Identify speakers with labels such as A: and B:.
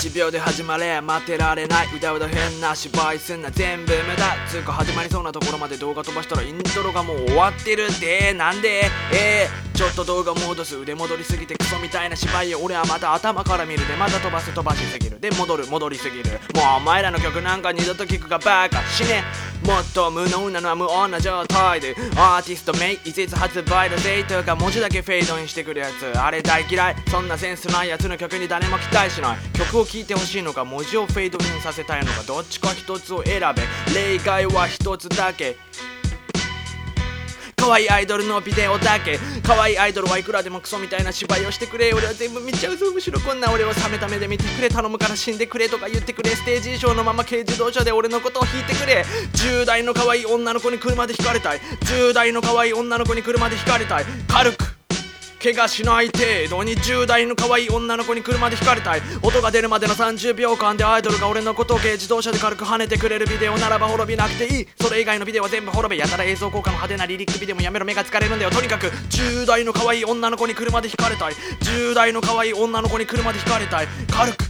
A: 1秒で始まれ待てられないうだうだ変な芝居すんな全部無駄。つうか始まりそうなところまで動画飛ばしたらイントロがもう終わってるんでなんで？えー、ちょっと動画戻す腕戻りすぎてクソみたいな芝居を俺はまた頭から見るで。また飛ばす飛ばしすぎる。で戻る戻りすぎる。もうお前らの曲なんか二度と聴くかバカ。死ね。もっと無能なのは無音な状態で。アーティスト名いついつ発売だぜとか文字だけフェードインしてくるやつ。あれ大嫌い。そんなセンスないやつの曲に誰も期待しない。曲を聴いてほしいのか文字をフェードインさせたいのかどっちか一つを選べ。例外は一つだけ。可愛いアイドルのビデオだけ。可愛いアイドルはいくらでもクソみたいな芝居をしてくれ。俺は全部見ちゃうぞ。むしろこんな俺を冷めた目で見てくれ。頼むから死んでくれとか言ってくれ。ステージ衣装のまま軽自動車で俺のことを引いてくれ。10代の可愛い女の子に車で引かれたい。10代の可愛い女の子に車で引かれたい。軽く怪我しない程度に10代の可愛い女の子に車で引かれたい。音が出るまでの30秒間でアイドルが俺のことを軽自動車で軽く跳ねてくれるビデオならば滅びなくていい。それ以外のビデオは全部滅びやたら映像効果の派手なリリックビデオもやめろ。目が疲れるんだよ。とにかく10代の可愛い女の子に車で引かれたい。10代の可愛い女の子に車で引かれたい。軽く